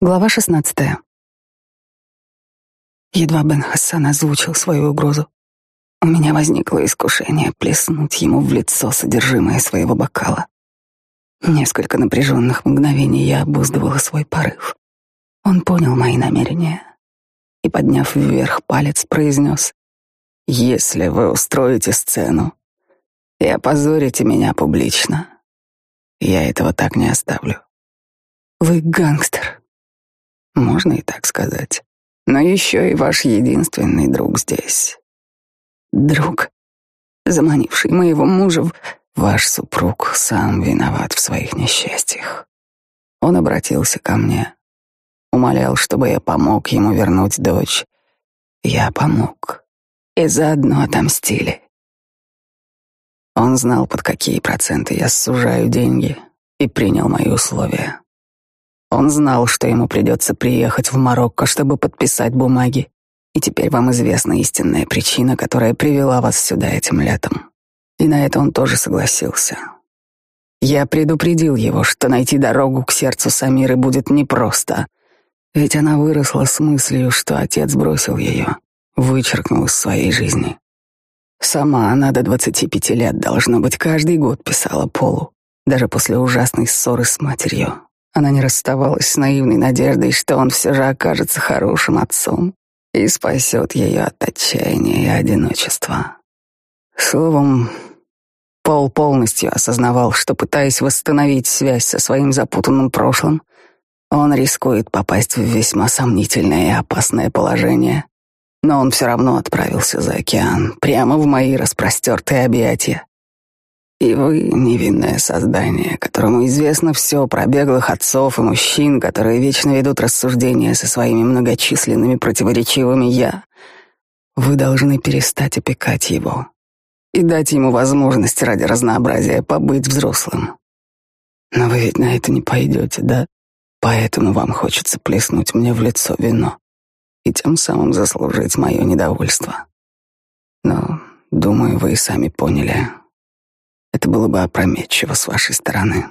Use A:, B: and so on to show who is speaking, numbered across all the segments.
A: Глава шестнадцатая. Едва Бен Хассан озвучил свою угрозу, у меня возникло искушение плеснуть ему в лицо содержимое своего бокала. Несколько напряженных мгновений я обуздывала свой порыв. Он понял мои намерения и, подняв вверх палец, произнес «Если вы устроите сцену и опозорите меня публично, я этого так не оставлю». «Вы гангстер»,
B: можно и так сказать. Но еще и ваш единственный друг здесь.
A: Друг, заманивший моего мужа в...
B: Ваш супруг сам виноват в своих несчастьях. Он обратился ко мне, умолял, чтобы я помог ему вернуть дочь. Я помог. И заодно отомстили. Он знал, под какие проценты я сужаю деньги, и принял мои условия. Он знал, что ему придется приехать в Марокко, чтобы подписать бумаги. И теперь вам известна истинная причина, которая привела вас сюда этим летом. И на это он тоже согласился. Я предупредил его, что найти дорогу к сердцу Самиры будет непросто, ведь она выросла с мыслью, что отец бросил ее, вычеркнул из своей жизни. Сама она до двадцати пяти лет, должно быть, каждый год писала Полу, даже после ужасной ссоры с матерью. Она не расставалась с наивной надеждой, что он все же окажется хорошим отцом и спасет ее от отчаяния и одиночества. Словом, Пол полностью осознавал, что, пытаясь восстановить связь со своим запутанным прошлым, он рискует попасть в весьма сомнительное и опасное положение. Но он все равно отправился за океан, прямо в мои распростертые объятия. И вы — невинное создание, которому известно все про беглых отцов и мужчин, которые вечно ведут рассуждения со своими многочисленными противоречивыми «я». Вы должны перестать опекать его и дать ему возможность ради разнообразия побыть взрослым. Но вы ведь на это не пойдете, да? Поэтому вам хочется плеснуть мне в лицо вино и тем самым заслужить мое недовольство. Но, думаю, вы и сами поняли, это было бы опрометчиво с вашей стороны.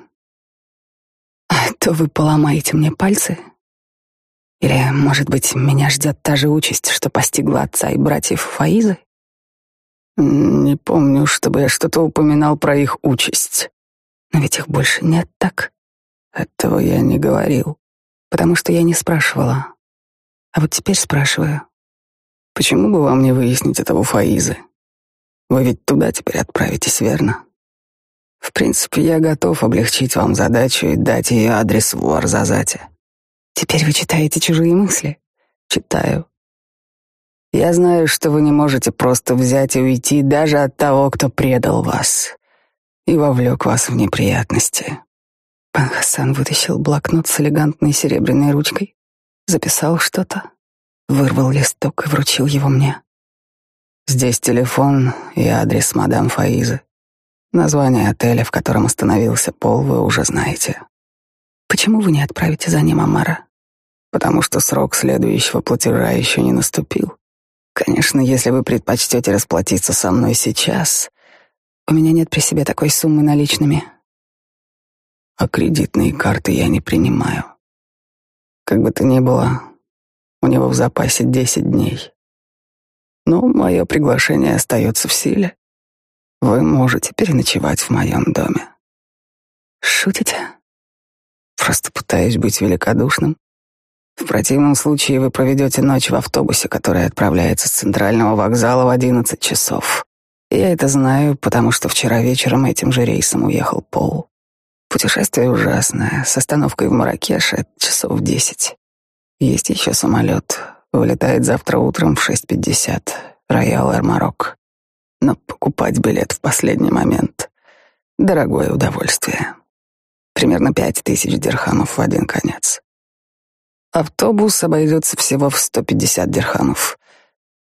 A: А то вы поломаете мне пальцы? Или, может быть, меня ждет та же участь, что постигла отца и братьев Фаизы?
B: Не помню, чтобы я что-то упоминал про их участь.
A: Но ведь их больше нет, так?
B: Этого я не говорил.
A: Потому что я не спрашивала. А вот теперь спрашиваю.
B: Почему бы вам не выяснить этого Фаизы? Вы ведь туда теперь отправитесь, верно? В принципе, я готов облегчить вам задачу и дать ее адрес в Уарзазате.
A: Теперь вы читаете чужие мысли?
B: Читаю. Я знаю, что вы не можете просто взять и уйти даже от того, кто предал вас и вовлек вас в неприятности.
A: Пан Хасан вытащил блокнот с элегантной серебряной ручкой, записал что-то, вырвал листок и вручил его мне.
B: Здесь телефон и адрес мадам Фаизы. Название отеля, в котором остановился Пол, вы уже знаете.
A: Почему вы не отправите за ним Амара?
B: Потому что срок следующего платежа еще не наступил. Конечно, если вы предпочтете расплатиться со мной сейчас,
A: у меня нет при себе такой суммы наличными.
B: А кредитные карты я не принимаю. Как бы то ни было, у него в запасе десять дней. Но мое приглашение остается в силе. Вы можете переночевать в моем доме.
A: Шутите?
B: Просто пытаюсь быть великодушным. В противном случае вы проведете ночь в автобусе, который отправляется с центрального вокзала в одиннадцать часов. Я это знаю, потому что вчера вечером этим же рейсом уехал Пол. Путешествие ужасное, с остановкой в Маракеше часов в десять. Есть еще самолет, вылетает завтра утром в шесть пятьдесят. Роял Эр Марок. Но покупать билет в последний момент — дорогое удовольствие. Примерно пять тысяч дирхамов в один конец. Автобус обойдется всего в сто пятьдесят дирхамов.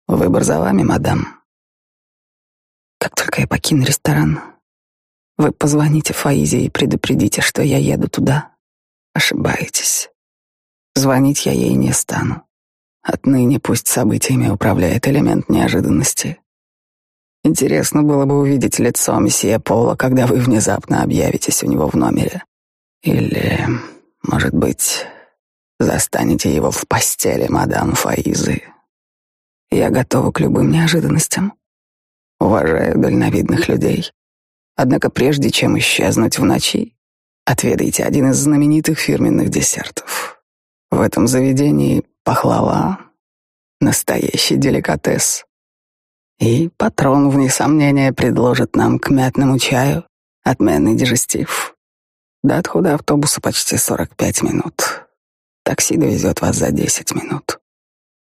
B: Выбор за вами, мадам.
A: Как только я покину ресторан, вы позвоните Фаизе и предупредите, что я еду туда.
B: Ошибаетесь. Звонить я ей не стану. Отныне пусть событиями управляет элемент неожиданности. Интересно было бы увидеть лицо месье Пола, когда вы внезапно объявитесь у него в номере. Или, может быть, застанете его в постели мадам Фаизы. Я готова к любым неожиданностям. Уважаю дальновидных людей. Однако прежде чем исчезнуть в ночи, отведайте один из знаменитых фирменных десертов. В этом заведении пахлава — настоящий деликатес. И патрон, вне сомнения, предложит нам к мятному чаю отменный дежестив. До отхода автобуса почти 45 минут. Такси довезет вас за 10 минут.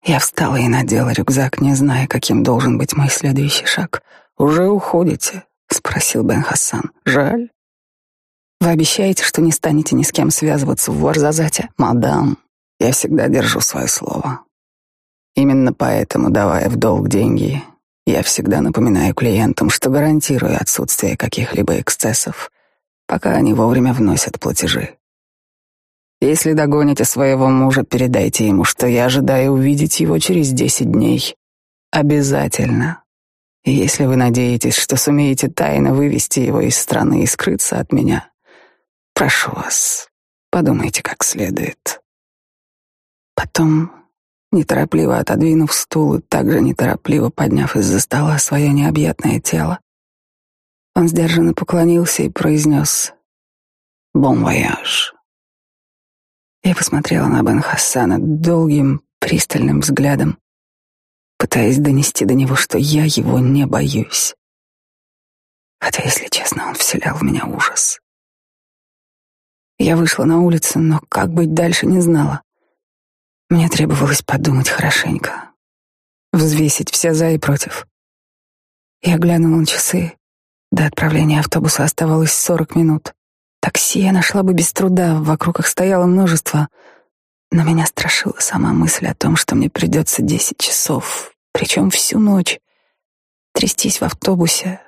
B: Я встала и надела рюкзак, не зная, каким должен быть мой следующий шаг. «Уже уходите?» — спросил Бен Хассан. «Жаль. Вы обещаете, что не станете ни с кем связываться в Варзазате? Мадам, я всегда держу свое слово. Именно поэтому, давая в долг деньги, я всегда напоминаю клиентам, что гарантирую отсутствие каких-либо эксцессов, пока они вовремя вносят платежи. Если догоните своего мужа, передайте ему, что я ожидаю увидеть его через десять дней. Обязательно. Если вы надеетесь, что сумеете тайно вывести его из страны и скрыться от меня, прошу вас, подумайте как следует. Потом неторопливо отодвинув стул и также неторопливо подняв из-за стола свое необъятное тело. Он сдержанно поклонился и произнес «Бон вояж». Я посмотрела на Бен Хассана долгим, пристальным взглядом, пытаясь донести до него, что я его не боюсь. Хотя, если честно, он вселял в меня ужас. Я вышла на улицу, но как быть дальше не знала. Мне требовалось подумать хорошенько, взвесить все за и против. Я глянула на часы. До отправления автобуса оставалось сорок минут. Такси я нашла бы без труда, вокруг их стояло множество. Но меня страшила сама мысль о том, что мне придется десять часов, причем всю ночь, трястись в автобусе,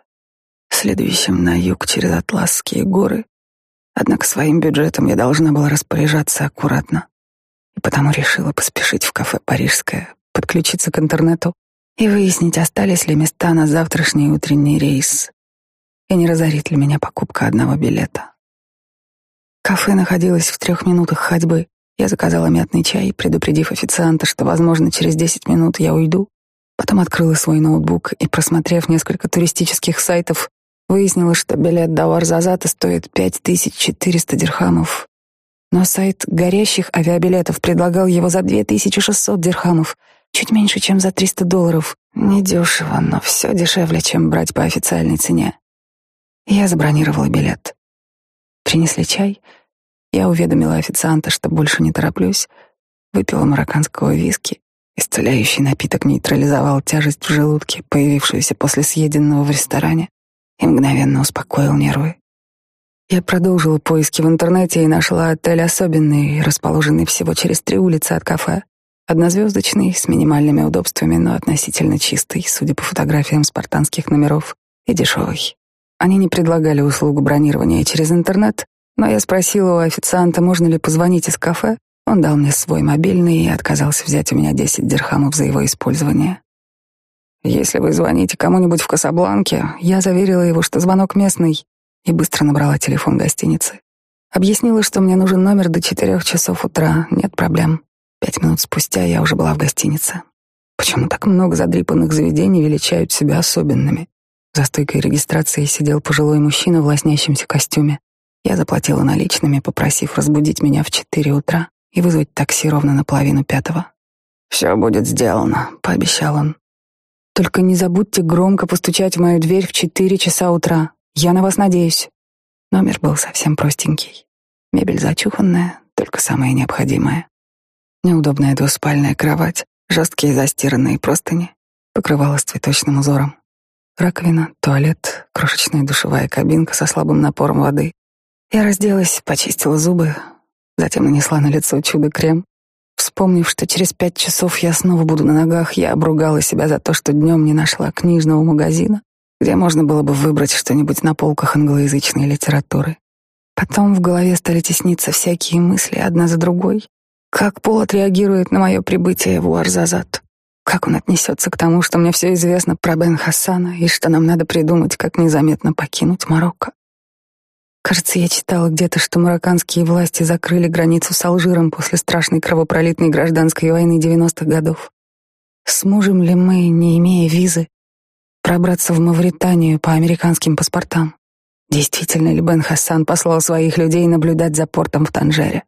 B: следующем на юг через Атласские горы. Однако своим бюджетом я должна была распоряжаться аккуратно потому решила поспешить в кафе «Парижское», подключиться к интернету и выяснить, остались ли места на завтрашний утренний рейс и не разорит ли меня покупка одного билета. Кафе находилось в трех минутах ходьбы. Я заказала мятный чай, предупредив официанта, что, возможно, через десять минут я уйду. Потом открыла свой ноутбук и, просмотрев несколько туристических сайтов, выяснила, что билет до Варзазата стоит 5400 дирхамов, но сайт горящих авиабилетов предлагал его за 2600 дирхамов, чуть меньше, чем за 300 долларов. Недешево, но все дешевле, чем брать по официальной цене. Я забронировала билет. Принесли чай. Я уведомила официанта, что больше не тороплюсь. Выпила марокканского виски. Исцеляющий напиток нейтрализовал тяжесть в желудке, появившуюся после съеденного в ресторане, и мгновенно успокоил нервы. Я продолжила поиски в интернете и нашла отель особенный, расположенный всего через три улицы от кафе. Однозвездочный, с минимальными удобствами, но относительно чистый, судя по фотографиям спартанских номеров, и дешевый. Они не предлагали услугу бронирования через интернет, но я спросила у официанта, можно ли позвонить из кафе. Он дал мне свой мобильный и отказался взять у меня 10 дирхамов за его использование. Если вы звоните кому-нибудь в Касабланке, я заверила его, что звонок местный, и быстро набрала телефон гостиницы. Объяснила, что мне нужен номер до четырех часов утра. Нет проблем. Пять минут спустя я уже была в гостинице. Почему так много задрипанных заведений величают себя особенными? За стойкой регистрации сидел пожилой мужчина в лоснящемся костюме. Я заплатила наличными, попросив разбудить меня в четыре утра и вызвать такси ровно на половину пятого. «Все будет сделано», — пообещал он. «Только не забудьте громко постучать в мою дверь в четыре часа утра. Я на вас надеюсь. Номер был совсем простенький. Мебель зачуханная, только самое необходимое. Неудобная двуспальная кровать, жесткие застиранные простыни, покрывало с цветочным узором. Раковина, туалет, крошечная душевая кабинка со слабым напором воды. Я разделась, почистила зубы, затем нанесла на лицо чудо-крем. Вспомнив, что через пять часов я снова буду на ногах, я обругала себя за то, что днем не нашла книжного магазина, где можно было бы выбрать что-нибудь на полках англоязычной литературы. Потом в голове стали тесниться всякие мысли одна за другой. Как Пол отреагирует на мое прибытие в Уарзазат? Как он отнесется к тому, что мне все известно про Бен Хассана и что нам надо придумать, как незаметно покинуть Марокко?
A: Кажется, я читала где-то, что марокканские власти закрыли границу с Алжиром после страшной кровопролитной гражданской войны 90-х годов. Сможем ли мы, не имея визы, пробраться в Мавританию по американским паспортам? Действительно ли Бен Хассан послал своих людей наблюдать за портом в Танжере?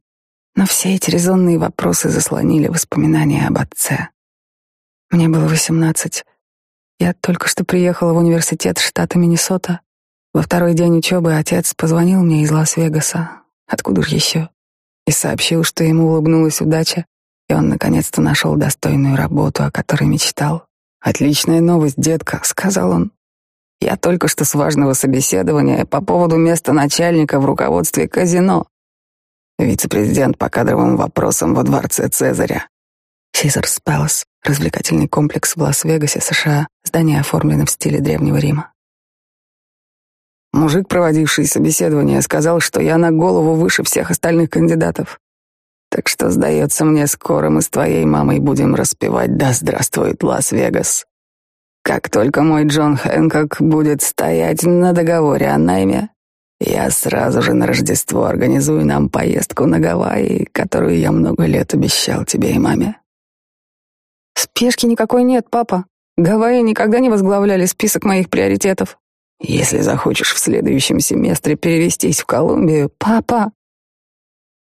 A: Но все эти резонные вопросы заслонили воспоминания об отце. Мне было восемнадцать. Я только что приехала в университет штата Миннесота. Во второй день учебы отец позвонил мне из Лас-Вегаса. Откуда же еще? И сообщил, что ему улыбнулась удача, и он наконец-то нашел достойную работу, о которой мечтал. «Отличная новость, детка», — сказал он. Я только что с важного собеседования по поводу места начальника в руководстве казино. Вице-президент по кадровым вопросам во дворце Цезаря. Caesar's Palace — развлекательный комплекс в Лас-Вегасе, США. Здание оформлено в стиле Древнего Рима. Мужик, проводивший собеседование, сказал, что я на голову выше всех остальных кандидатов. Так что, сдается мне, скоро мы с твоей мамой будем распевать «Да здравствует Лас-Вегас». Как только мой Джон Хэнкок будет стоять на договоре о найме, я сразу же на Рождество организую нам поездку на Гавайи, которую я много лет обещал тебе и маме. Спешки никакой нет, папа. Гавайи никогда не возглавляли список моих приоритетов. Если захочешь в следующем семестре перевестись в Колумбию, папа.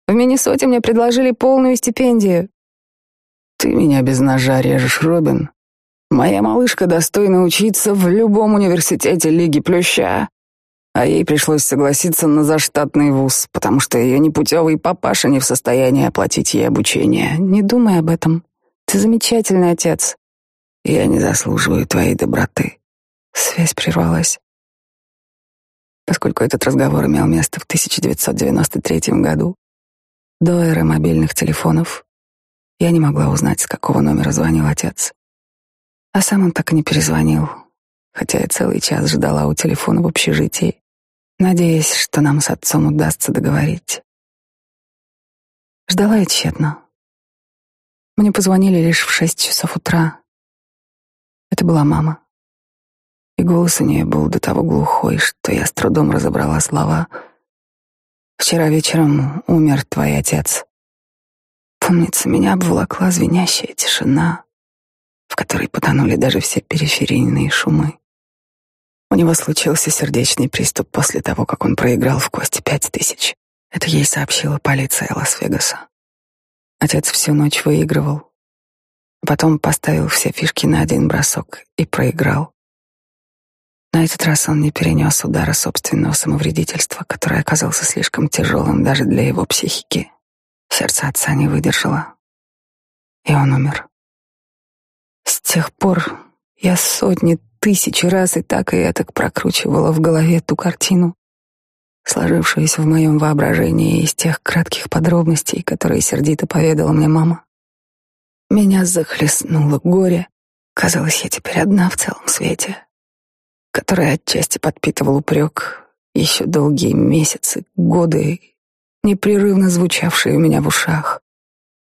A: В Миннесоте мне предложили полную стипендию. Ты меня без ножа режешь, Робин. Моя малышка достойна учиться в любом университете Лиги Плюща, а ей пришлось согласиться на заштатный вуз, потому что ее непутевый папаша не в состоянии оплатить ей обучение. Не думай об этом. Ты замечательный отец. Я не заслуживаю твоей доброты. Связь прервалась. Поскольку этот разговор имел место в 1993 году, до эры мобильных телефонов, я не могла узнать, с какого номера звонил отец. А сам он так и не перезвонил, хотя я целый час ждала у телефона в общежитии, надеясь, что нам с отцом удастся договорить. Ждала я тщетно. Мне позвонили лишь в шесть часов утра. Это была мама. И голос у нее был до того глухой, что я с трудом разобрала слова. «Вчера вечером умер твой отец». Помнится, меня обволокла звенящая тишина в которой потонули даже все периферийные шумы. У него случился сердечный приступ после того, как он проиграл в кости пять тысяч. Это ей сообщила полиция Лас-Вегаса. Отец всю ночь выигрывал, потом поставил все фишки на один бросок и проиграл. На этот раз он не перенес удара собственного самовредительства, который оказался слишком тяжелым даже для его психики. Сердце отца не выдержало, и он умер. С тех пор я сотни тысяч раз и так и этак прокручивала в голове ту картину, сложившуюся в моем воображении из тех кратких подробностей, которые сердито поведала мне мама. Меня захлестнуло горе. Казалось, я теперь одна в целом свете, которое отчасти подпитывал упрек еще долгие месяцы, годы, непрерывно звучавшие у меня в ушах.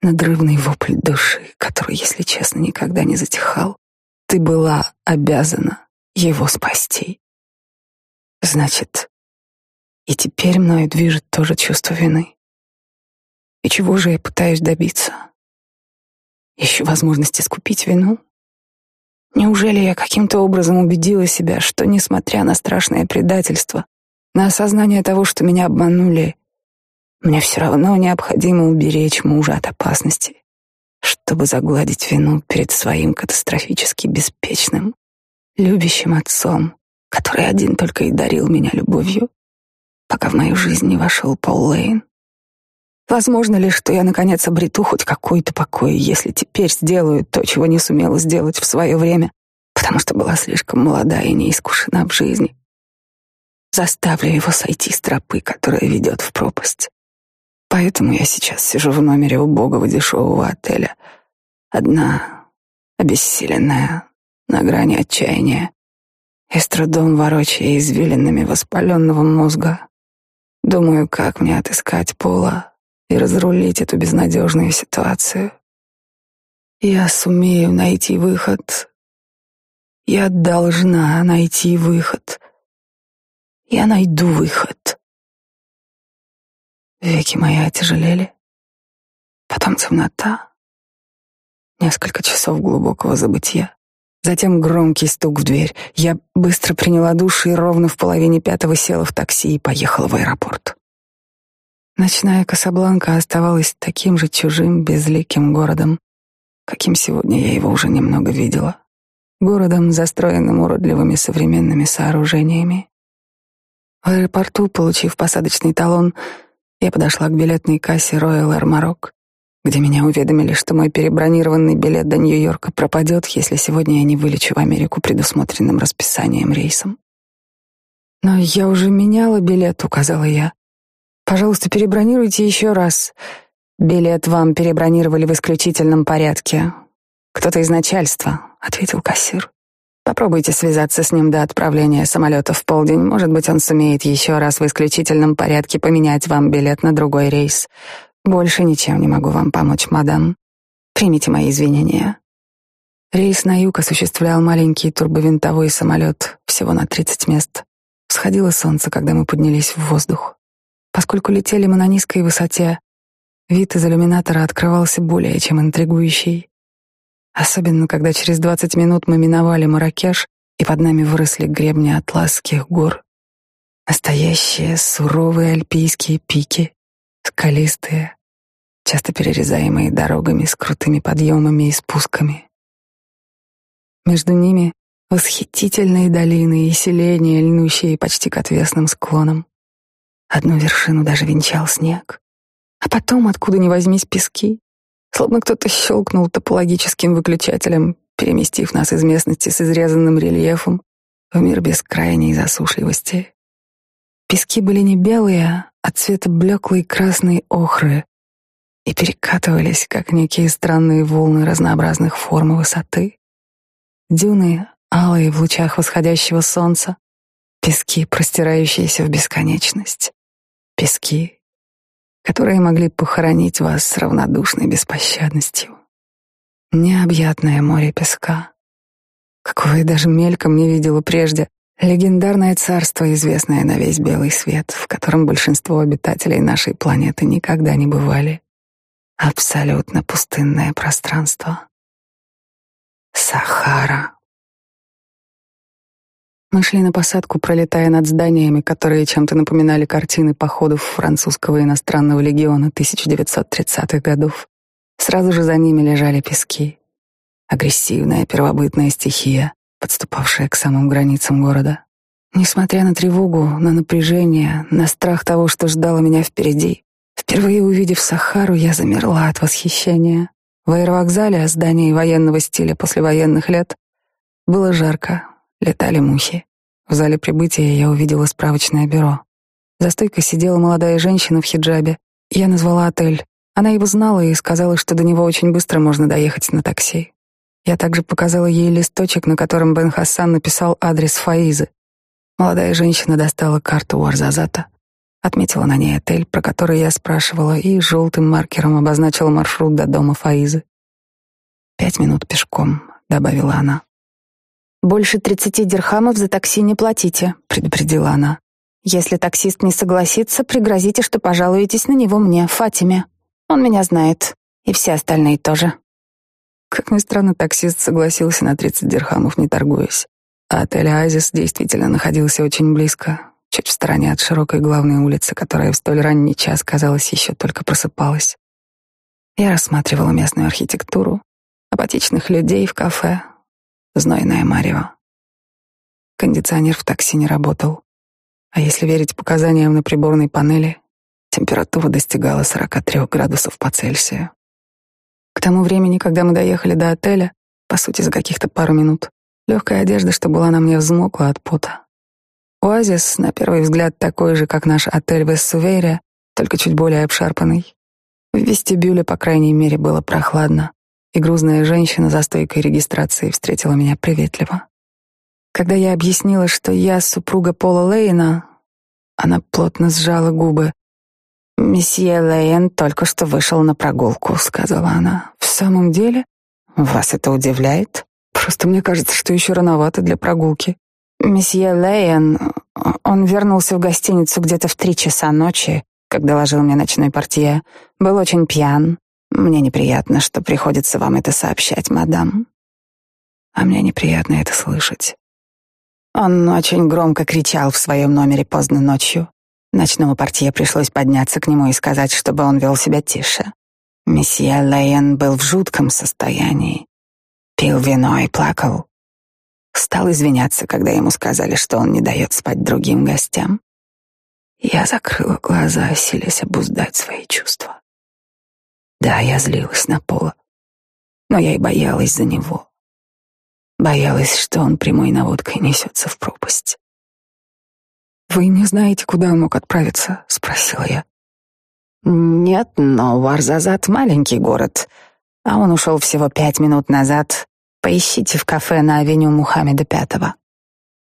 A: Надрывный вопль души, который, если честно, никогда не затихал. Ты была обязана его спасти. Значит, и теперь мною движет тоже чувство вины. И чего же я пытаюсь добиться? Ищу возможность искупить вину? Неужели я каким-то образом убедила себя, что, несмотря на страшное предательство, на осознание того, что меня обманули, мне все равно необходимо уберечь мужа от опасности, чтобы загладить вину перед своим катастрофически беспечным, любящим отцом, который один только и дарил меня любовью, пока в мою жизнь не вошел Пол Лейн. Возможно ли, что я наконец обрету хоть какой-то покой, если теперь сделаю то, чего не сумела сделать в свое время, потому что была слишком молода и не искушена в жизни? Заставлю его сойти с тропы, которая ведет в пропасть. Поэтому я сейчас сижу в номере убогого дешевого отеля. Одна, обессиленная, на грани отчаяния, и с трудом ворочая извилинами воспаленного мозга. Думаю, как мне отыскать Пола и разрулить эту безнадежную ситуацию. Я сумею найти выход. Я должна найти выход. Я найду выход. Веки мои отяжелели. Потом темнота. Несколько часов глубокого забытия. Затем громкий стук в дверь. Я быстро приняла душ и ровно в половине пятого села в такси и поехала в аэропорт. Ночная Касабланка оставалась таким же чужим, безликим городом, каким сегодня я его уже немного видела. Городом, застроенным уродливыми современными сооружениями. В аэропорту, получив посадочный талон, я подошла к билетной кассе Royal Air Maroc где меня уведомили, что мой перебронированный билет до Нью-Йорка пропадет, если сегодня я не вылечу в Америку предусмотренным расписанием рейсом. «Но я уже меняла билет», — указала я. «Пожалуйста, перебронируйте еще раз. Билет вам перебронировали в исключительном порядке. Кто-то из начальства», — ответил кассир. «Попробуйте связаться с ним до отправления самолета в полдень. Может быть, он сумеет еще раз в исключительном порядке поменять вам билет на другой рейс. Больше ничем не могу вам помочь, мадам. Примите мои извинения. Рейс на юг осуществлял маленький турбовинтовой самолет, всего на 30 мест. Всходило солнце, когда мы поднялись в воздух. Поскольку летели мы на низкой высоте, вид из иллюминатора открывался более чем интригующий. Особенно, когда через 20 минут мы миновали Маракеш, и под нами выросли гребни атласских гор. Настоящие суровые альпийские пики, скалистые, часто перерезаемые дорогами с крутыми подъемами и спусками. Между ними восхитительные долины и селения, льнущие почти к отвесным склонам. Одну вершину даже венчал снег. А потом, откуда ни возьмись, пески, словно кто-то щелкнул топологическим выключателем, переместив нас из местности с изрезанным рельефом в мир бескрайней засушливости. Пески были не белые, от цвета блеклой красной охры и перекатывались, как некие странные волны разнообразных форм и высоты. Дюны, алые в лучах восходящего солнца, пески, простирающиеся в бесконечность, пески, которые могли похоронить вас с равнодушной беспощадностью. Необъятное море песка, какого я даже мельком не видела прежде, Легендарное царство, известное на весь белый свет, в котором большинство обитателей нашей планеты никогда не бывали. Абсолютно пустынное пространство. Сахара. Мы шли на посадку, пролетая над зданиями, которые чем-то напоминали картины походов французского иностранного легиона 1930-х годов. Сразу же за ними лежали пески. Агрессивная первобытная стихия, подступавшая к самым границам города. Несмотря на тревогу, на напряжение, на страх того, что ждало меня впереди, впервые увидев Сахару, я замерла от восхищения. В аэровокзале, здании военного стиля послевоенных лет, было жарко, летали мухи. В зале прибытия я увидела справочное бюро. За стойкой сидела молодая женщина в хиджабе. Я назвала отель. Она его знала и сказала, что до него очень быстро можно доехать на такси. Я также показала ей листочек, на котором Бен Хассан написал адрес Фаизы. Молодая женщина достала карту у Арзазата, отметила на ней отель, про который я спрашивала, и желтым маркером обозначила маршрут до дома Фаизы. «Пять минут пешком», — добавила она.
C: «Больше тридцати дирхамов за такси не платите», — предупредила она. «Если таксист не согласится, пригрозите, что пожалуетесь на него мне, Фатиме. Он меня знает, и все остальные тоже».
A: Как ни странно, таксист согласился на 30 дирхамов, не торгуясь. А отель «Азис» действительно находился очень близко, чуть в стороне от широкой главной улицы, которая в столь ранний час, казалось, еще только просыпалась. Я рассматривала местную архитектуру, апатичных людей в кафе, знойное марево. Кондиционер в такси не работал. А если верить показаниям на приборной панели, температура достигала 43 градусов по Цельсию. К тому времени, когда мы доехали до отеля, по сути, за каких-то пару минут, легкая одежда, что была на мне, взмокла от пота. Оазис, на первый взгляд, такой же, как наш отель в Эссувере, только чуть более обшарпанный. В вестибюле, по крайней мере, было прохладно, и грузная женщина за стойкой регистрации встретила меня приветливо. Когда я объяснила, что я супруга Пола Лейна, она плотно сжала губы.
C: «Месье Лейн только что вышел на прогулку», — сказала она.
A: «В самом деле?
C: Вас это удивляет?»
A: «Просто мне кажется, что еще рановато для прогулки».
C: «Месье Лейн, он вернулся в гостиницу где-то в три часа ночи, как доложил мне ночной портье, был очень пьян. Мне неприятно, что приходится вам это сообщать, мадам.
B: А мне неприятно это слышать.
C: Он очень громко кричал в своем номере поздно ночью. Ночному портье пришлось подняться к нему и сказать, чтобы он вел себя тише. Месье Лейен был в жутком состоянии. Пил вино и плакал. Стал извиняться, когда ему сказали, что он не дает спать другим гостям.
B: Я закрыла глаза, силясь обуздать свои чувства. Да, я злилась на Пола, но я и боялась за него. Боялась, что он прямой наводкой несется в пропасть.
A: «Вы не знаете, куда он мог отправиться?» — спросила я.
C: «Нет, но Варзазат — маленький город, а он ушел всего пять минут назад. Поищите в кафе на авеню Мухаммеда Пятого».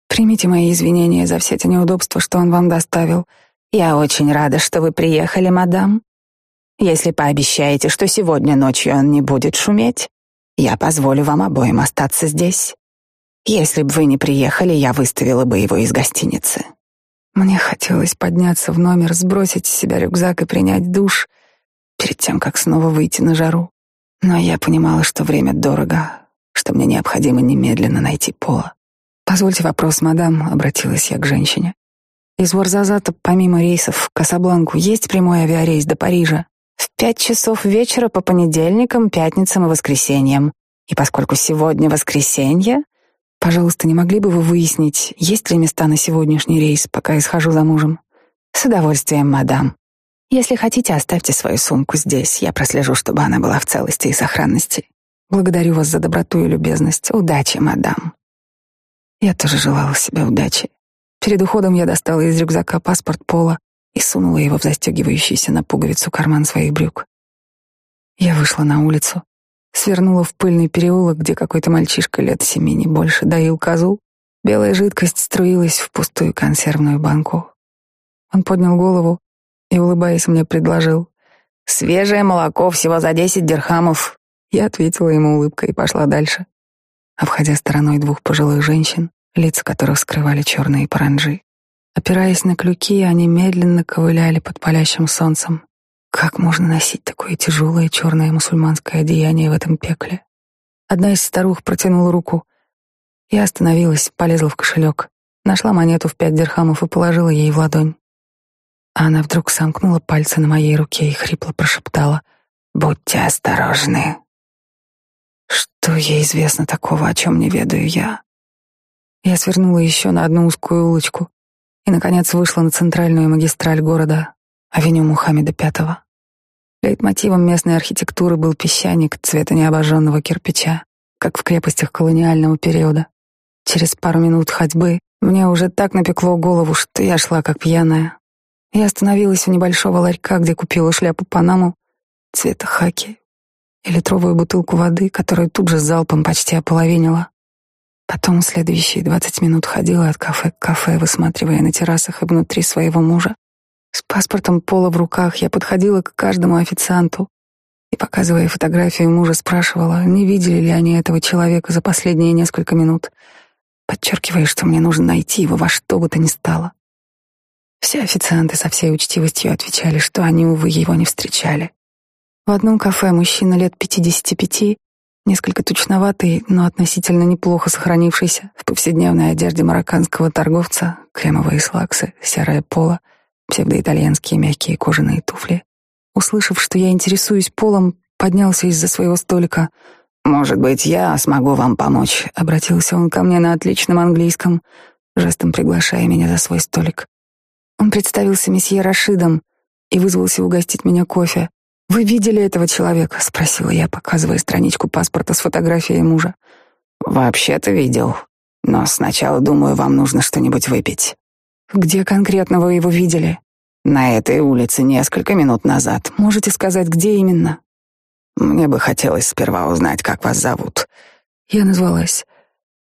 A: Примите мои извинения за все эти неудобства, что он вам доставил.
C: Я очень рада, что вы приехали, мадам. Если пообещаете, что сегодня ночью он не будет шуметь, я позволю вам обоим остаться здесь. Если бы вы не приехали, я выставила бы его из гостиницы.
A: Мне хотелось подняться в номер, сбросить с себя рюкзак и принять душ перед тем, как снова выйти на жару. Но я понимала, что время дорого, что мне необходимо немедленно найти Пола. «Позвольте вопрос, мадам», — обратилась я к женщине. «Из Варзазата, помимо рейсов в Касабланку, есть прямой авиарейс до Парижа?»
C: В пять часов вечера по понедельникам, пятницам и воскресеньям. И поскольку сегодня воскресенье,
A: пожалуйста, не могли бы вы выяснить, есть ли места на сегодняшний рейс, пока я схожу за мужем?
C: С удовольствием, мадам. Если хотите, оставьте свою сумку здесь. Я прослежу, чтобы она была в целости и сохранности.
A: Благодарю вас за доброту и любезность.
C: Удачи, мадам.
A: Я тоже желала себе удачи. Перед уходом я достала из рюкзака паспорт Пола и сунула его в застегивающийся на пуговицу карман своих брюк. Я вышла на улицу, свернула в пыльный переулок, где какой-то мальчишка лет семи, не больше, доил козу. Белая жидкость струилась в пустую консервную банку. Он поднял голову и, улыбаясь, мне предложил «Свежее молоко всего за десять дирхамов». Я ответила ему улыбкой и пошла дальше, обходя стороной двух пожилых женщин, лица которых скрывали черные паранджи. Опираясь на клюки, они медленно ковыляли под палящим солнцем. Как можно носить такое тяжелое черное мусульманское одеяние в этом пекле? Одна из старух протянула руку. Я остановилась, полезла в кошелек, нашла монету в пять дирхамов и положила ей в ладонь. А она вдруг сомкнула пальцы на моей руке и хрипло прошептала «Будьте осторожны». Что ей известно такого, о чем не ведаю я? Я свернула еще на одну узкую улочку и, наконец, вышла на центральную магистраль города, авеню Мухаммеда Пятого. Лейтмотивом местной архитектуры был песчаник цвета необожженного кирпича, как в крепостях колониального периода. Через пару минут ходьбы мне уже так напекло голову, что я шла как пьяная. Я остановилась у небольшого ларька, где купила шляпу Панаму цвета хаки и литровую бутылку воды, которую тут же залпом почти ополовинила. Потом следующие двадцать минут ходила от кафе к кафе, высматривая на террасах и внутри своего мужа. С паспортом Пола в руках я подходила к каждому официанту и, показывая фотографию мужа, спрашивала, не видели ли они этого человека за последние несколько минут, подчеркивая, что мне нужно найти его во что бы то ни стало. Все официанты со всей учтивостью отвечали, что они, увы, его не встречали. В одном кафе мужчина лет пятидесяти пяти несколько тучноватый, но относительно неплохо сохранившийся, в повседневной одежде марокканского торговца, кремовые слаксы, серое поло, псевдоитальянские мягкие кожаные туфли. Услышав, что я интересуюсь полом, поднялся из-за своего столика. «Может быть, я смогу вам помочь?» — обратился он ко мне на отличном английском, жестом приглашая меня за свой столик. Он представился месье Рашидом и вызвался угостить меня кофе. «Вы видели этого человека?» — спросила я, показывая страничку паспорта с фотографией мужа.
B: «Вообще-то видел. Но сначала, думаю, вам нужно что-нибудь выпить».
A: «Где конкретно вы его видели?»
B: «На этой улице несколько минут назад.
A: Можете сказать, где именно?»
B: «Мне бы хотелось сперва узнать, как вас зовут».
A: Я назвалась.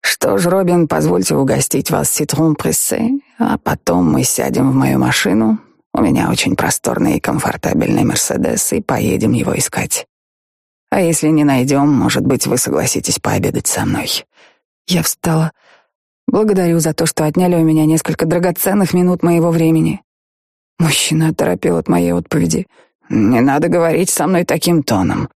B: «Что ж, Робин, позвольте угостить вас ситрон прессе, а потом мы сядем в мою машину, у меня очень просторный и комфортабельный Мерседес, и поедем его искать. А если не найдем, может быть, вы согласитесь пообедать со мной.
A: Я встала. Благодарю за то, что отняли у меня несколько драгоценных минут моего времени. Мужчина оторопел от моей отповеди. «Не надо говорить со мной таким тоном.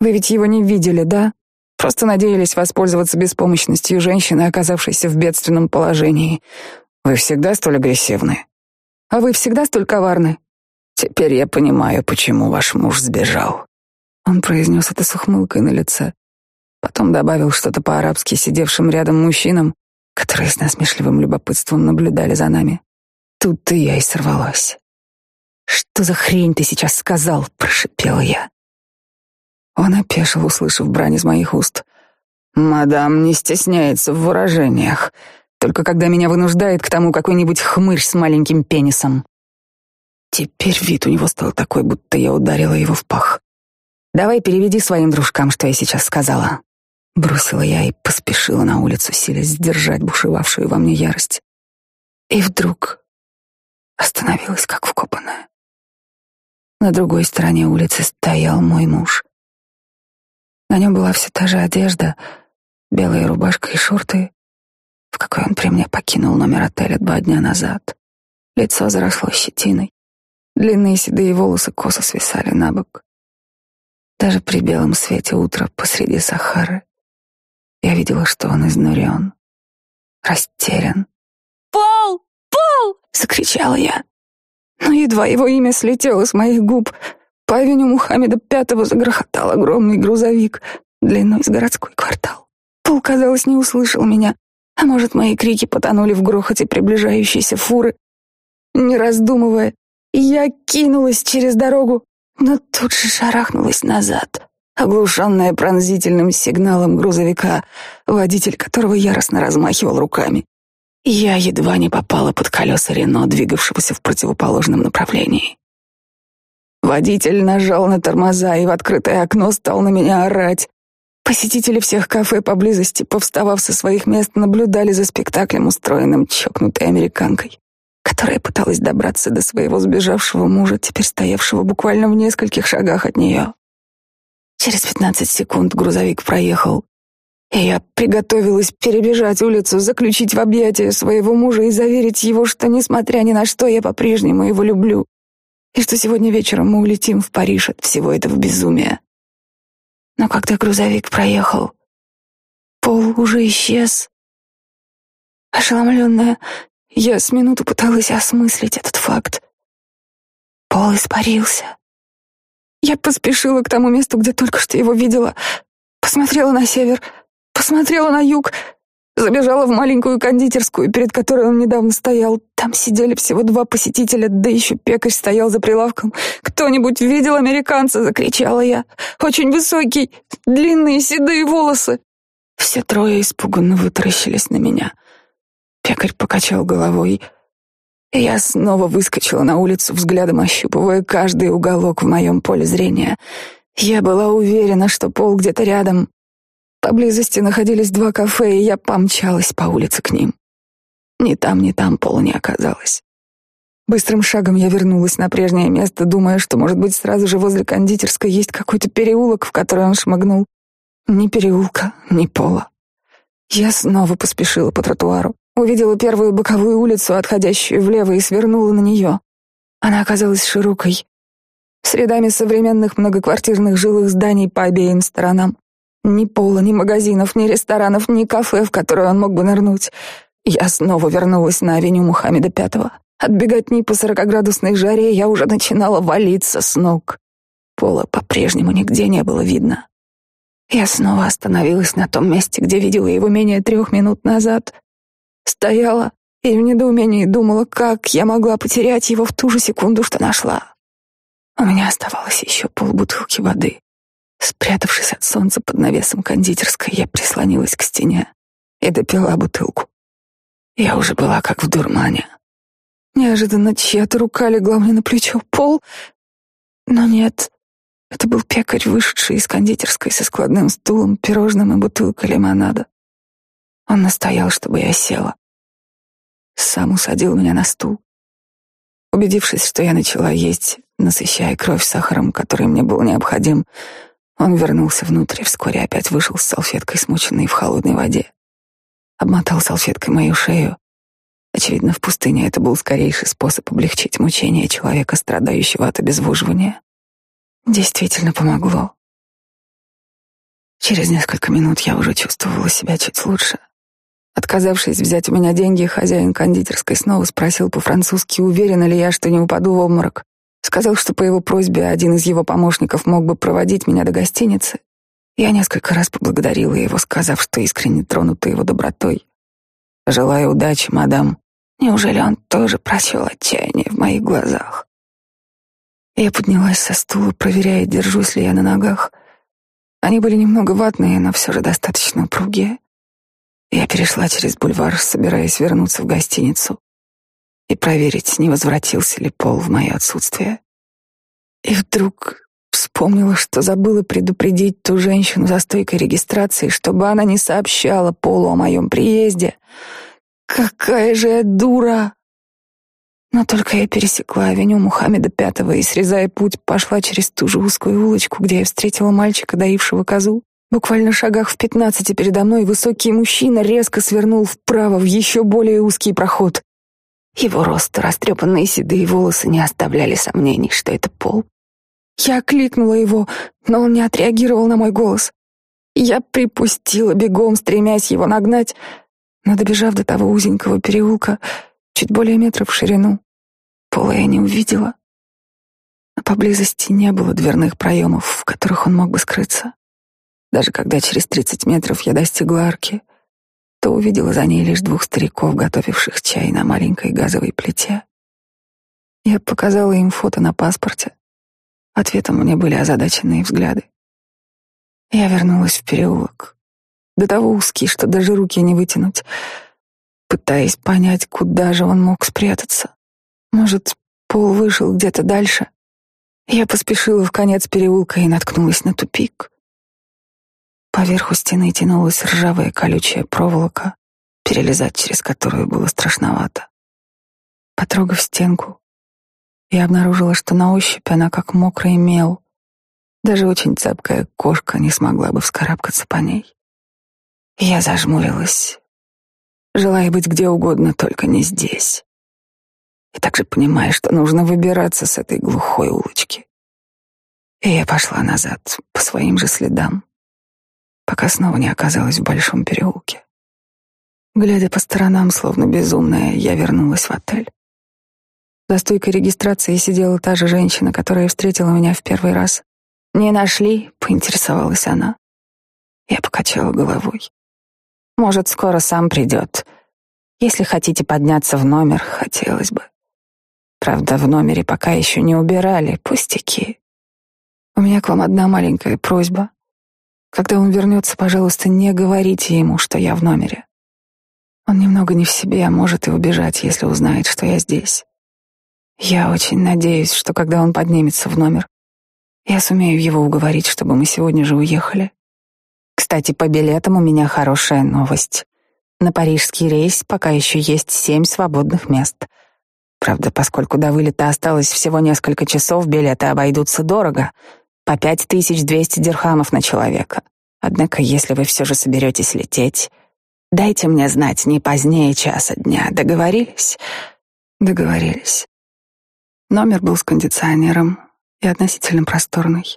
A: Вы ведь его не видели, да? Просто надеялись воспользоваться беспомощностью женщины, оказавшейся в бедственном положении. Вы всегда столь агрессивны. А вы всегда столь коварны. Теперь я понимаю, почему ваш муж сбежал». Он произнес это с ухмылкой на лице. Потом добавил что-то по-арабски сидевшим рядом мужчинам, которые с насмешливым любопытством наблюдали за нами. Тут-то я и сорвалась. «Что за хрень ты сейчас сказал?» — прошипела я. Он опешил, услышав брань из моих уст. «Мадам не стесняется в выражениях, только когда меня вынуждает к тому какой-нибудь хмырь с маленьким пенисом». Теперь вид у него стал такой, будто я ударила его в пах. «Давай переведи своим дружкам, что я сейчас сказала». Бросила я и поспешила на улицу, силясь сдержать бушевавшую во мне ярость. И вдруг остановилась, как вкопанная. На другой стороне улицы стоял мой муж. На нем была все та же одежда, белая рубашка и шорты, в какой он при мне покинул номер отеля два дня назад. Лицо заросло щетиной, длинные седые волосы косо свисали на бок. Даже при белом свете утра посреди Сахары я видела, что он изнурен, растерян.
C: «Пол! Пол!» — закричала я. Но едва его имя слетело с моих губ, по авеню Мухаммеда Пятого загрохотал огромный грузовик длиной с городской квартал. Пол, казалось, не услышал меня, а может, мои крики потонули в грохоте приближающейся фуры. Не раздумывая, я кинулась через дорогу, но тут же шарахнулась назад, оглушенная пронзительным сигналом грузовика, водитель которого яростно размахивал руками. Я едва не попала под колеса Рено, двигавшегося в противоположном направлении. Водитель нажал на тормоза и в открытое окно стал на меня орать. Посетители всех кафе поблизости, повставав со своих мест, наблюдали за спектаклем, устроенным чокнутой американкой, которая пыталась добраться до своего сбежавшего мужа, теперь стоявшего буквально в нескольких шагах от нее. Через пятнадцать секунд грузовик проехал, и я приготовилась перебежать улицу, заключить в объятия своего мужа и заверить его, что, несмотря ни на что, я по-прежнему его люблю, и что сегодня вечером мы улетим в Париж от всего этого безумия. Но когда грузовик проехал, пол уже исчез. Ошеломленная, я с минуту пыталась осмыслить этот факт. Пол испарился. Я поспешила к тому месту, где только что его видела, посмотрела на север — Посмотрела на юг, забежала в маленькую кондитерскую, перед которой он недавно стоял. Там сидели всего два посетителя, да еще пекарь стоял за прилавком. «Кто-нибудь видел американца?» — закричала я. «Очень высокий, длинные седые волосы». Все трое испуганно вытаращились на меня. Пекарь покачал головой, и я снова выскочила на улицу, взглядом ощупывая каждый уголок в моем поле зрения. Я была уверена, что пол где-то рядом, Поблизости находились два кафе, и я помчалась по улице к ним. Ни там, ни там пола не оказалось. Быстрым шагом я вернулась на прежнее место, думая, что, может быть, сразу же возле кондитерской есть какой-то переулок, в который он шмыгнул. Ни переулка, ни пола. Я снова поспешила по тротуару. Увидела первую боковую улицу, отходящую влево, и свернула на нее. Она оказалась широкой, с рядами современных многоквартирных жилых зданий по обеим сторонам. Ни пола, ни магазинов, ни ресторанов, ни кафе, в которое он мог бы нырнуть. Я снова вернулась на авеню Мухаммеда Пятого. От беготни по сорокоградусной жаре я уже начинала валиться с ног. Пола по-прежнему нигде не было видно. Я снова остановилась на том месте, где видела его менее трех минут назад. Стояла и в недоумении думала, как я могла потерять его в ту же секунду, что нашла. У меня оставалось еще полбутылки воды. Спрятавшись от солнца под навесом кондитерской, я прислонилась к стене и допила бутылку. Я уже была как в дурмане. Неожиданно чья-то рука легла мне на плечо. Пол? Но нет, это был пекарь, вышедший из кондитерской со складным стулом, пирожным и бутылкой лимонада. Он настоял, чтобы я села. Сам усадил меня на стул. Убедившись, что я начала есть, насыщая кровь сахаром, который мне был необходим, он вернулся внутрь и вскоре опять вышел с салфеткой, смоченной в холодной воде. Обмотал салфеткой мою шею,
A: Очевидно, в пустыне это был скорейший способ облегчить мучения человека, страдающего от обезвоживания. Действительно помогло. Через несколько минут я уже чувствовала себя чуть лучше. Отказавшись взять у меня деньги, хозяин кондитерской снова спросил по-французски, уверена ли я, что не упаду в обморок. Сказал, что по его просьбе один из его помощников мог бы проводить меня до гостиницы. Я несколько раз поблагодарила его, сказав, что искренне тронута его добротой. «Желаю удачи, мадам». Неужели он тоже просил отчаяния в моих глазах? Я поднялась со стула, проверяя, держусь ли я на ногах. Они были немного ватные, но все же достаточно упругие. Я перешла через бульвар, собираясь вернуться в гостиницу и проверить, не возвратился ли Пол в мое отсутствие. И вдруг вспомнила, что забыла предупредить ту женщину за стойкой регистрации, чтобы она не сообщала Полу о моем приезде. Какая же я дура! Но только я пересекла авеню Мухаммеда Пятого и, срезая путь, пошла через ту же узкую улочку, где я встретила мальчика, доившего козу. Буквально шагах в пятнадцати передо мной высокий мужчина резко свернул вправо в еще более узкий проход. Его рост, растрепанные седые волосы не оставляли сомнений, что это Пол. Я окликнула его, но он не отреагировал на мой голос. Я припустила бегом, стремясь его нагнать, но добежав до того узенького переулка, чуть более метров в ширину, Пола я не увидела. А поблизости не было дверных проемов, в которых он мог бы скрыться. Даже когда через тридцать метров я достигла арки, то увидела за ней лишь двух стариков, готовивших чай на маленькой газовой плите. Я показала им фото на паспорте. Ответом мне были озадаченные взгляды. Я вернулась в переулок, до того узкий, что даже руки не вытянуть, пытаясь понять, куда же он мог спрятаться. Может, Пол вышел где-то дальше. Я поспешила в конец переулка и наткнулась на тупик. Поверху стены тянулась ржавая колючая проволока, перелезать через которую было страшновато. Потрогав стенку, я обнаружила, что на ощупь она как мокрый мел. Даже очень цепкая кошка не смогла бы вскарабкаться по ней. Я зажмурилась, желая быть где угодно, только не здесь. И также понимая, что нужно выбираться с этой глухой улочки. И я пошла назад по своим же следам пока снова не оказалась в большом переулке. Глядя по сторонам, словно безумная, я вернулась в отель. За стойкой регистрации сидела та же женщина, которая встретила меня в первый раз. «Не нашли?» — поинтересовалась она. Я покачала головой. «Может, скоро сам придет. Если хотите подняться в номер, хотелось бы. Правда, в номере пока еще не убирали, пустяки. У меня к вам одна маленькая просьба. Когда он вернется, пожалуйста, не говорите ему, что я в номере. Он немного не в себе, а может и убежать, если узнает, что я здесь. Я очень надеюсь, что когда он поднимется в номер, я сумею его уговорить, чтобы мы сегодня же уехали. Кстати, по билетам у меня хорошая новость. На парижский рейс пока еще есть семь свободных мест. Правда, поскольку до вылета осталось всего несколько часов, билеты обойдутся дорого — по пять тысяч двести дирхамов на человека. Однако, если вы все же соберетесь лететь, дайте мне знать не позднее часа дня. Договорились? Договорились. Номер был с кондиционером и относительно просторный.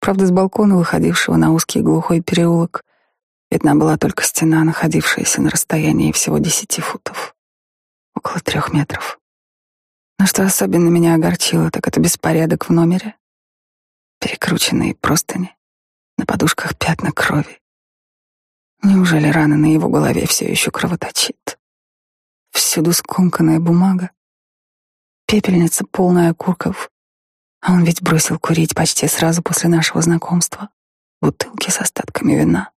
A: Правда, с балкона, выходившего на узкий глухой переулок, видна была только стена, находившаяся на расстоянии всего десяти футов, около трех метров. Но что особенно меня огорчило, так это беспорядок в номере перекрученные простыни, на подушках пятна крови. Неужели рана на его голове все еще кровоточит? Всюду скомканная бумага, пепельница полная окурков, а он ведь бросил курить почти сразу после нашего знакомства, бутылки с остатками вина.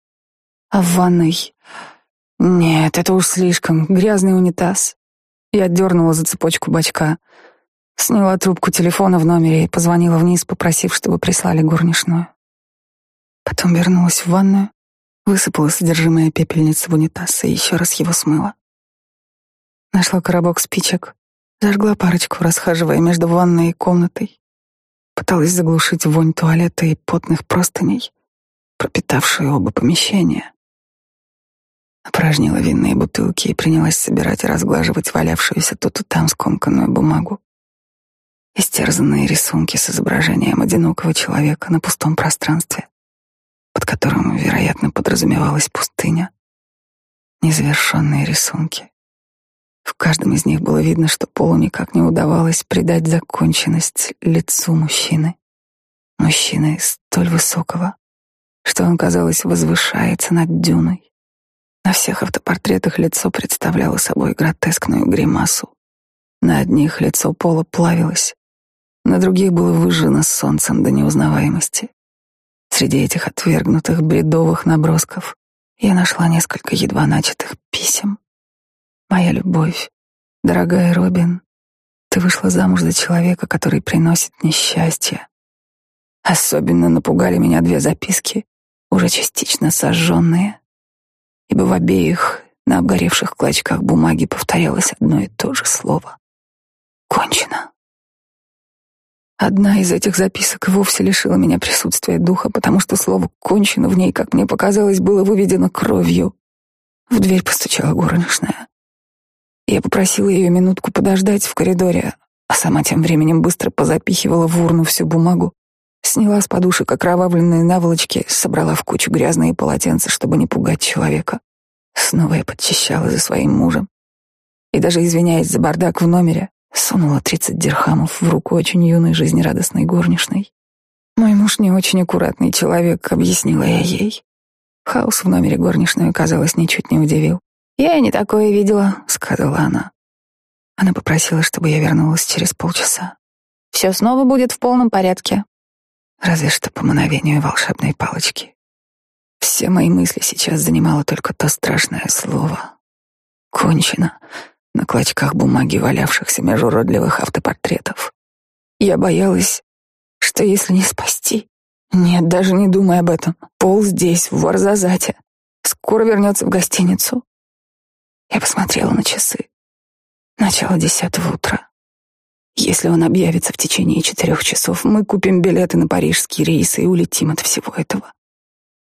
A: А в ванной... Нет, это уж слишком, грязный унитаз. Я дернула за цепочку бачка — Сняла трубку телефона в номере и позвонила вниз, попросив, чтобы прислали горничную. Потом вернулась в ванную, высыпала содержимое пепельницы в унитаз и еще раз его смыла. Нашла коробок спичек, зажгла парочку, расхаживая между ванной и комнатой. Пыталась заглушить вонь туалета и потных простыней, пропитавшую оба помещения.
B: Опорожнила винные бутылки и принялась собирать и разглаживать валявшуюся тут и там скомканную бумагу. Истерзанные рисунки с изображением одинокого человека на пустом пространстве, под которым, вероятно, подразумевалась пустыня. Незавершенные рисунки. В каждом из них было видно, что Полу никак не удавалось придать законченность лицу мужчины. Мужчины столь высокого, что он, казалось, возвышается над дюной. На всех автопортретах лицо представляло собой гротескную гримасу. На одних лицо Пола плавилось, на других было выжжено солнцем до неузнаваемости. Среди этих отвергнутых бредовых набросков я нашла несколько едва начатых писем. «Моя любовь, дорогая Робин, ты вышла замуж за человека, который приносит несчастье. Особенно напугали меня две записки, уже частично сожженные, ибо в обеих на обгоревших клочках бумаги повторялось одно и то же слово. Кончено. Одна из этих записок вовсе лишила меня присутствия духа, потому что слово «кончено» в ней, как мне показалось, было выведено кровью. В дверь постучала горничная. Я попросила ее минутку подождать в коридоре, а сама тем временем быстро позапихивала в урну всю бумагу, сняла с подушек окровавленные наволочки, собрала в кучу грязные полотенца, чтобы не пугать человека. Снова я подчищала за своим мужем. И даже извиняясь за бардак в номере, Сунула тридцать дирхамов в руку очень юной жизнерадостной горничной. Мой муж не очень аккуратный человек, объяснила я ей. Хаос в номере горничную, казалось, ничуть не удивил. «Я и не такое видела», — сказала она. Она попросила, чтобы я вернулась через полчаса. «Все снова будет в полном порядке». Разве что по мановению волшебной палочки. Все мои мысли сейчас занимало только то страшное слово. «Кончено» на клочках бумаги, валявшихся меж уродливых автопортретов. Я боялась, что если не спасти... Нет, даже не думай об этом. Пол здесь, в Варзазате. Скоро вернется в гостиницу. Я посмотрела на часы. Начало десятого утра. Если он объявится в течение четырех часов, мы купим билеты на парижские рейсы и улетим от всего этого.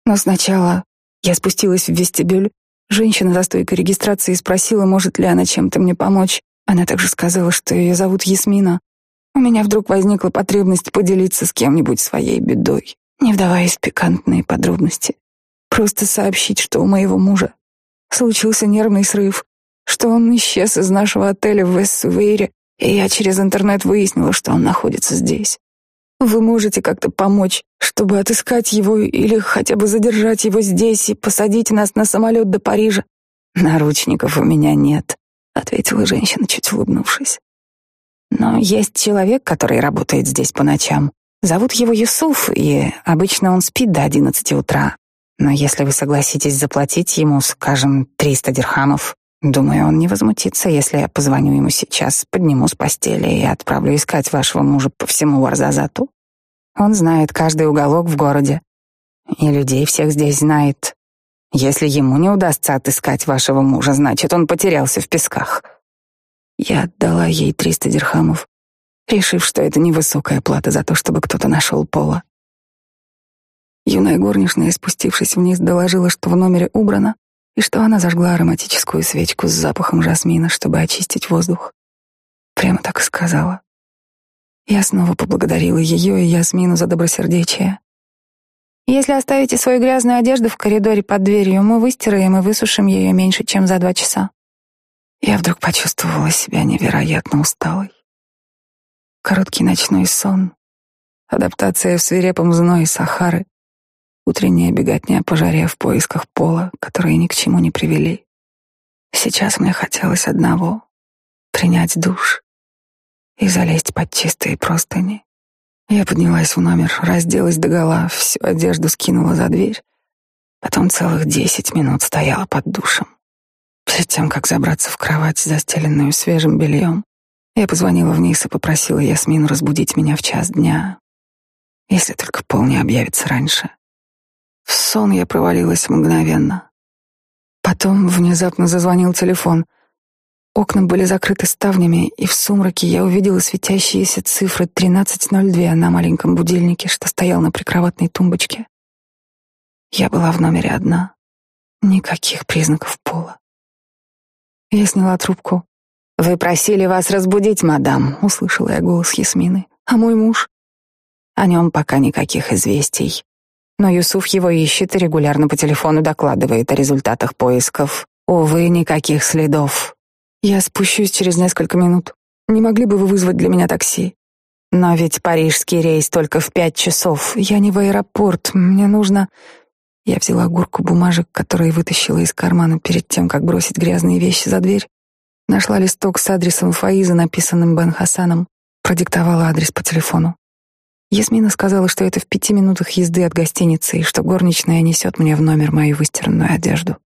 B: Но сначала я спустилась в вестибюль Женщина за стойкой регистрации спросила, может ли она чем-то мне помочь. Она также сказала, что ее зовут Ясмина. У меня вдруг возникла потребность поделиться с кем-нибудь своей бедой, не вдаваясь в пикантные подробности. Просто сообщить, что у моего мужа случился нервный срыв, что он исчез из нашего отеля в Вессувейре, и я через интернет выяснила, что он находится здесь. Вы можете как-то помочь, чтобы отыскать его или хотя бы задержать его здесь и посадить нас на самолет до Парижа? Наручников у меня нет, ответила женщина, чуть улыбнувшись. Но есть человек, который работает здесь по ночам. Зовут его Юсуф, и обычно он спит до одиннадцати утра. Но если вы согласитесь заплатить ему, скажем, триста дирхамов, Думаю, он не возмутится, если я позвоню ему сейчас, подниму с постели и отправлю искать вашего мужа по всему Варзазату. Он знает каждый уголок в городе. И людей всех здесь знает. Если ему не удастся отыскать вашего мужа, значит, он потерялся в песках. Я отдала ей триста дирхамов, решив, что это невысокая плата за то, чтобы кто-то нашел Пола. Юная горничная, спустившись вниз, доложила, что в номере убрано, и что она зажгла ароматическую свечку с запахом жасмина, чтобы очистить воздух. Прямо так и сказала. Я снова поблагодарила ее и Ясмину за добросердечие. Если оставите свою грязную одежду в коридоре под дверью, мы выстираем и высушим ее меньше, чем за два часа. Я вдруг почувствовала себя невероятно усталой. Короткий ночной сон, адаптация в свирепом зное Сахары, Утренняя беготня по жаре в поисках пола, которые ни к чему не привели. Сейчас мне хотелось одного — принять душ и залезть под чистые простыни. Я поднялась в номер, разделась догола, всю одежду скинула за дверь. Потом целых десять минут стояла под душем. Перед тем, как забраться в кровать, застеленную свежим бельем, я позвонила вниз и попросила Ясмину разбудить меня в час дня, если только пол не объявится раньше. В сон я провалилась мгновенно. Потом внезапно зазвонил телефон. Окна были закрыты ставнями, и в сумраке я увидела светящиеся цифры 13.02 на маленьком будильнике, что стоял на прикроватной тумбочке. Я была в номере одна.
C: Никаких признаков пола. Я сняла трубку. «Вы просили вас разбудить, мадам», — услышала я голос Ясмины. «А мой муж?» О нем пока никаких известий. Но Юсуф его ищет и регулярно по телефону докладывает о результатах поисков. Увы, никаких следов. Я спущусь через несколько минут. Не могли бы вы вызвать для меня такси? Но ведь парижский рейс только в пять часов. Я не в аэропорт. Мне нужно... Я взяла горку бумажек, которые вытащила из кармана перед тем, как бросить грязные вещи за дверь. Нашла листок с адресом Фаиза, написанным Бен Хасаном. Продиктовала адрес по телефону. Ясмина сказала, что это в пяти минутах езды от гостиницы и что горничная несет мне в номер мою выстиранную одежду.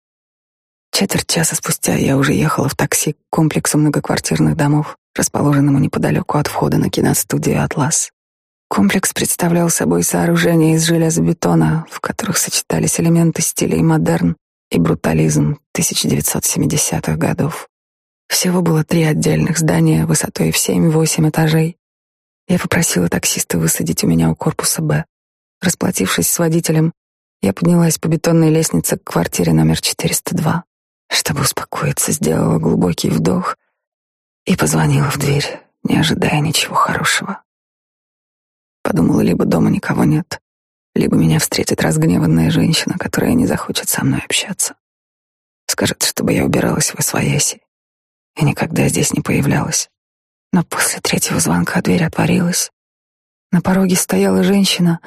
C: Четверть часа спустя я уже ехала в такси к комплексу многоквартирных домов, расположенному неподалеку от входа на киностудию «Атлас». Комплекс представлял собой сооружения из железобетона, в которых сочетались элементы стилей модерн и брутализм 1970-х годов. Всего было три отдельных здания высотой в 7-8 этажей, я попросила таксиста высадить у меня у корпуса «Б». Расплатившись с водителем, я поднялась по бетонной лестнице к квартире номер 402. Чтобы успокоиться, сделала глубокий вдох и позвонила в дверь, не ожидая ничего хорошего. Подумала, либо дома никого нет, либо меня встретит разгневанная женщина, которая не захочет со мной общаться. Скажет, чтобы я убиралась в освояси и никогда здесь не появлялась. Но после третьего звонка дверь отворилась. На пороге стояла женщина,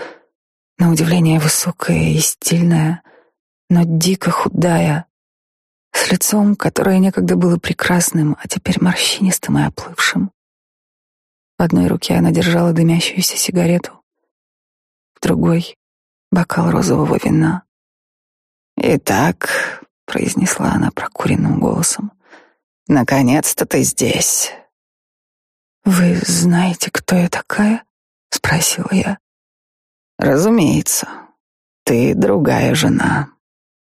C: на удивление высокая и стильная, но дико худая, с лицом, которое некогда было прекрасным, а теперь морщинистым и оплывшим. В одной руке она держала дымящуюся сигарету, в другой — бокал розового вина.
B: «Итак», — произнесла она прокуренным голосом, — «наконец-то ты здесь».
C: «Вы знаете, кто я такая?» — спросила я.
B: «Разумеется. Ты другая жена».